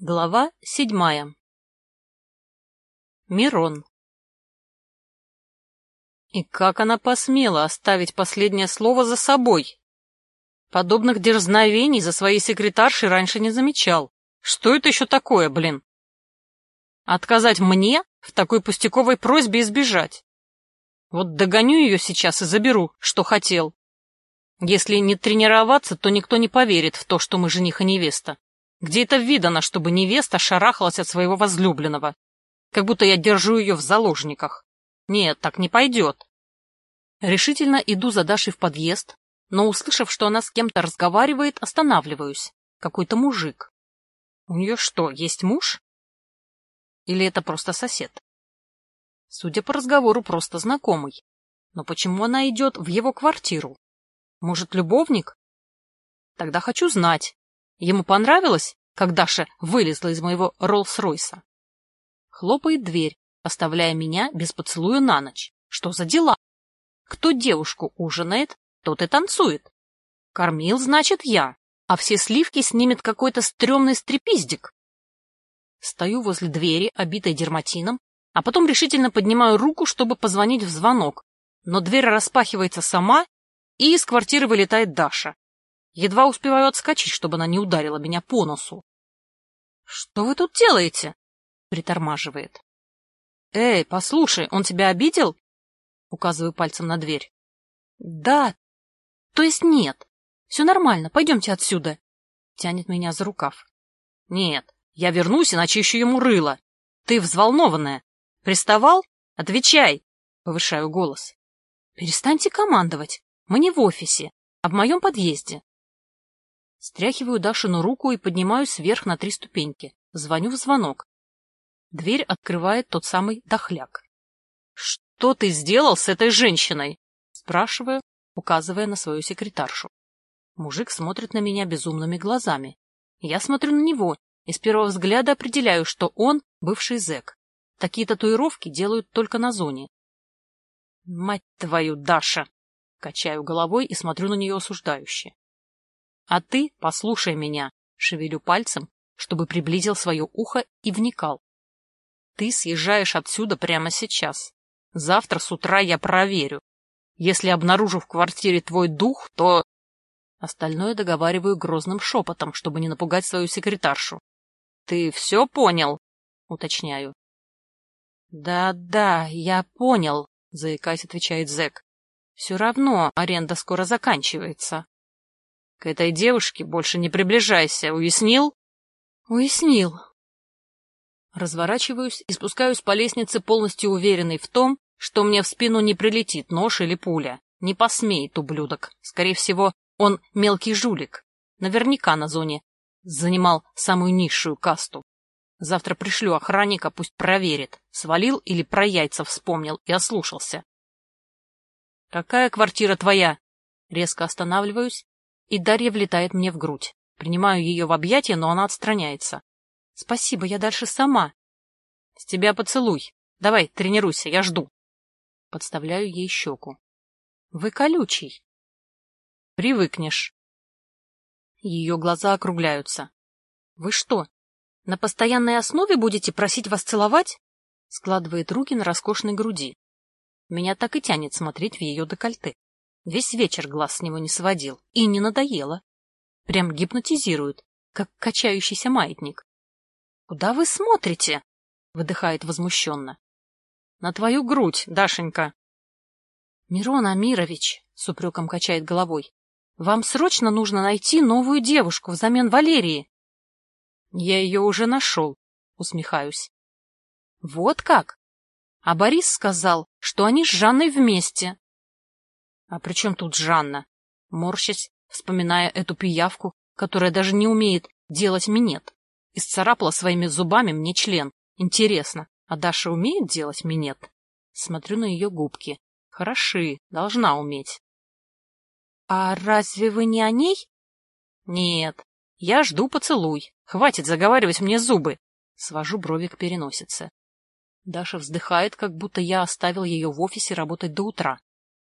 Глава седьмая Мирон И как она посмела оставить последнее слово за собой? Подобных дерзновений за своей секретаршей раньше не замечал. Что это еще такое, блин? Отказать мне в такой пустяковой просьбе избежать? Вот догоню ее сейчас и заберу, что хотел. Если не тренироваться, то никто не поверит в то, что мы жених и невеста. Где это видано, чтобы невеста шарахалась от своего возлюбленного? Как будто я держу ее в заложниках. Нет, так не пойдет. Решительно иду за Дашей в подъезд, но, услышав, что она с кем-то разговаривает, останавливаюсь. Какой-то мужик. У нее что, есть муж? Или это просто сосед? Судя по разговору, просто знакомый. Но почему она идет в его квартиру? Может, любовник? Тогда хочу знать, Ему понравилось, как Даша вылезла из моего Роллс-Ройса? Хлопает дверь, оставляя меня без поцелуя на ночь. Что за дела? Кто девушку ужинает, тот и танцует. Кормил, значит, я, а все сливки снимет какой-то стрёмный стрепиздик. Стою возле двери, обитой дерматином, а потом решительно поднимаю руку, чтобы позвонить в звонок. Но дверь распахивается сама, и из квартиры вылетает Даша. Едва успеваю отскочить, чтобы она не ударила меня по носу. — Что вы тут делаете? — притормаживает. — Эй, послушай, он тебя обидел? — указываю пальцем на дверь. — Да. То есть нет. Все нормально, пойдемте отсюда. Тянет меня за рукав. — Нет, я вернусь и начищу ему рыло. Ты взволнованная. Приставал? Отвечай! — повышаю голос. — Перестаньте командовать. Мы не в офисе, а в моем подъезде. Стряхиваю Дашину руку и поднимаюсь вверх на три ступеньки. Звоню в звонок. Дверь открывает тот самый дохляк. — Что ты сделал с этой женщиной? — спрашиваю, указывая на свою секретаршу. Мужик смотрит на меня безумными глазами. Я смотрю на него и с первого взгляда определяю, что он бывший зэк. Такие татуировки делают только на зоне. — Мать твою, Даша! — качаю головой и смотрю на нее осуждающе. А ты послушай меня, шевелю пальцем, чтобы приблизил свое ухо и вникал. Ты съезжаешь отсюда прямо сейчас. Завтра с утра я проверю. Если обнаружу в квартире твой дух, то... Остальное договариваю грозным шепотом, чтобы не напугать свою секретаршу. Ты все понял? Уточняю. Да-да, я понял, заикаясь, отвечает зэк. Все равно аренда скоро заканчивается. К этой девушке больше не приближайся, уяснил? Уяснил. Разворачиваюсь и спускаюсь по лестнице, полностью уверенный в том, что мне в спину не прилетит нож или пуля. Не посмеет, ублюдок. Скорее всего, он мелкий жулик. Наверняка на зоне занимал самую низшую касту. Завтра пришлю охранника, пусть проверит, свалил или про яйца вспомнил и ослушался. — Какая квартира твоя? Резко останавливаюсь и Дарья влетает мне в грудь. Принимаю ее в объятия, но она отстраняется. — Спасибо, я дальше сама. — С тебя поцелуй. Давай, тренируйся, я жду. Подставляю ей щеку. — Вы колючий. — Привыкнешь. Ее глаза округляются. — Вы что, на постоянной основе будете просить вас целовать? Складывает руки на роскошной груди. Меня так и тянет смотреть в ее декольте. Весь вечер глаз с него не сводил. И не надоело. Прям гипнотизирует, как качающийся маятник. — Куда вы смотрите? — выдыхает возмущенно. — На твою грудь, Дашенька. — Мирон Амирович, — с упреком качает головой, — вам срочно нужно найти новую девушку взамен Валерии. — Я ее уже нашел, — усмехаюсь. — Вот как? А Борис сказал, что они с Жанной вместе. А при чем тут Жанна? Морщась, вспоминая эту пиявку, которая даже не умеет делать минет. Исцарапала своими зубами мне член. Интересно, а Даша умеет делать минет? Смотрю на ее губки. Хороши, должна уметь. — А разве вы не о ней? — Нет, я жду поцелуй. Хватит заговаривать мне зубы. Свожу брови к переносице. Даша вздыхает, как будто я оставил ее в офисе работать до утра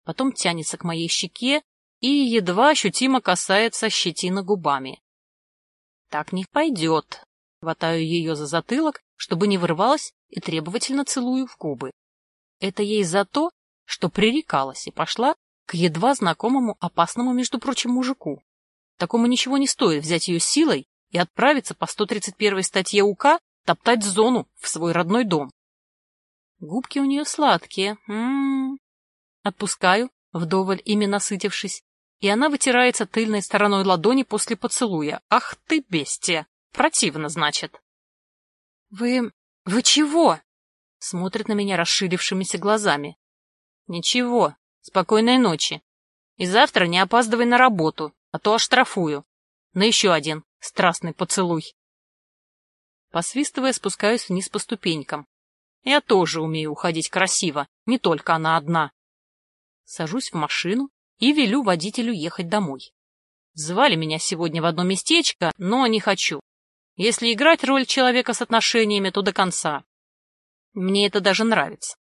потом тянется к моей щеке и едва ощутимо касается щетина губами. Так не пойдет. Хватаю ее за затылок, чтобы не вырвалась, и требовательно целую в губы. Это ей за то, что пререкалась и пошла к едва знакомому опасному, между прочим, мужику. Такому ничего не стоит взять ее силой и отправиться по 131 статье УК топтать зону в свой родной дом. Губки у нее сладкие. М -м -м. Отпускаю, вдоволь ими насытившись, и она вытирается тыльной стороной ладони после поцелуя. Ах ты, бестия! Противно, значит. Вы... вы чего? Смотрит на меня расширившимися глазами. Ничего. Спокойной ночи. И завтра не опаздывай на работу, а то оштрафую. На еще один страстный поцелуй. Посвистывая, спускаюсь вниз по ступенькам. Я тоже умею уходить красиво, не только она одна. Сажусь в машину и велю водителю ехать домой. Звали меня сегодня в одно местечко, но не хочу. Если играть роль человека с отношениями, то до конца. Мне это даже нравится.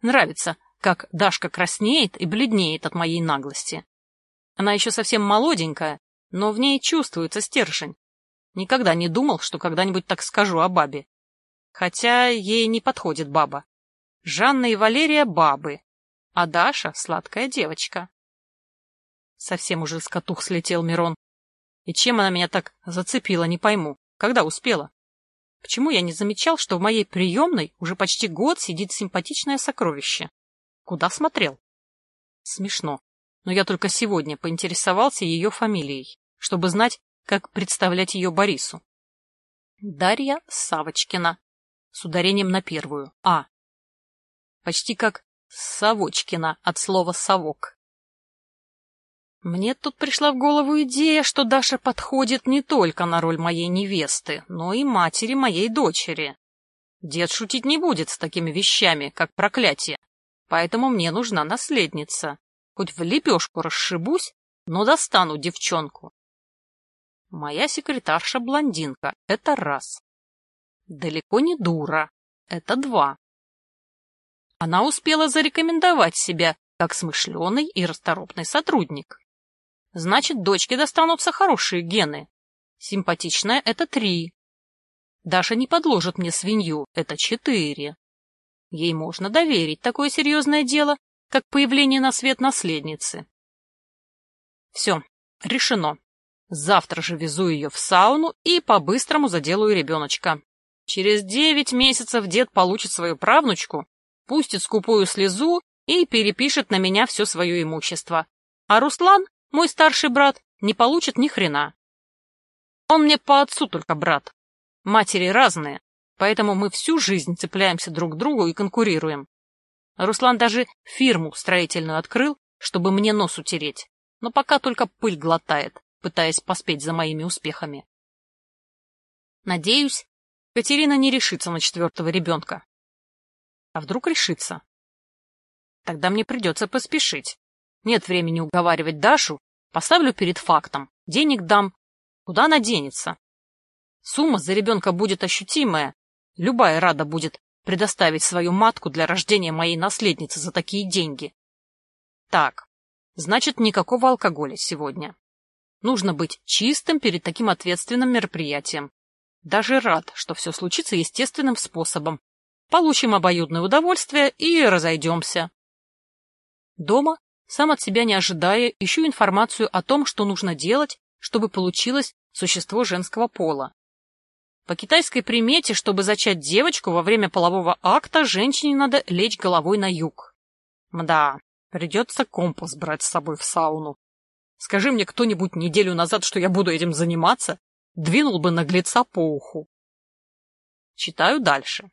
Нравится, как Дашка краснеет и бледнеет от моей наглости. Она еще совсем молоденькая, но в ней чувствуется стержень. Никогда не думал, что когда-нибудь так скажу о бабе. Хотя ей не подходит баба. Жанна и Валерия — бабы, а Даша — сладкая девочка. Совсем уже с катух слетел Мирон. И чем она меня так зацепила, не пойму. Когда успела? Почему я не замечал, что в моей приемной уже почти год сидит симпатичное сокровище? Куда смотрел? Смешно. Но я только сегодня поинтересовался ее фамилией, чтобы знать, как представлять ее Борису. Дарья Савочкина. С ударением на первую. А. Почти как Савочкина от слова «совок». Мне тут пришла в голову идея, что Даша подходит не только на роль моей невесты, но и матери моей дочери. Дед шутить не будет с такими вещами, как проклятие, поэтому мне нужна наследница. Хоть в лепешку расшибусь, но достану девчонку. Моя секретарша блондинка — это раз. Далеко не дура — это два. Она успела зарекомендовать себя как смышленый и расторопный сотрудник. Значит, дочке достанутся хорошие гены. Симпатичная — это три. Даша не подложит мне свинью — это четыре. Ей можно доверить такое серьезное дело, как появление на свет наследницы. Все, решено. Завтра же везу ее в сауну и по-быстрому заделаю ребеночка. Через девять месяцев дед получит свою правнучку, пустит скупую слезу и перепишет на меня все свое имущество. А Руслан мой старший брат не получит ни хрена. Он мне по отцу только брат. Матери разные, поэтому мы всю жизнь цепляемся друг к другу и конкурируем. Руслан даже фирму строительную открыл, чтобы мне нос утереть, но пока только пыль глотает, пытаясь поспеть за моими успехами. Надеюсь, Катерина не решится на четвертого ребенка. А вдруг решится? Тогда мне придется поспешить. Нет времени уговаривать Дашу, поставлю перед фактом, денег дам. Куда она денется? Сумма за ребенка будет ощутимая. Любая рада будет предоставить свою матку для рождения моей наследницы за такие деньги. Так, значит, никакого алкоголя сегодня. Нужно быть чистым перед таким ответственным мероприятием. Даже рад, что все случится естественным способом. Получим обоюдное удовольствие и разойдемся. Дома сам от себя не ожидая, ищу информацию о том, что нужно делать, чтобы получилось существо женского пола. По китайской примете, чтобы зачать девочку во время полового акта, женщине надо лечь головой на юг. Мда, придется компас брать с собой в сауну. Скажи мне кто-нибудь неделю назад, что я буду этим заниматься, двинул бы наглеца по уху. Читаю дальше.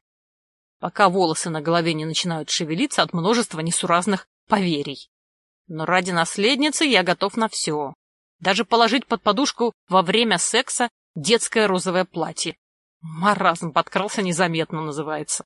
Пока волосы на голове не начинают шевелиться от множества несуразных поверий. Но ради наследницы я готов на все. Даже положить под подушку во время секса детское розовое платье. Маразм подкрался незаметно, называется.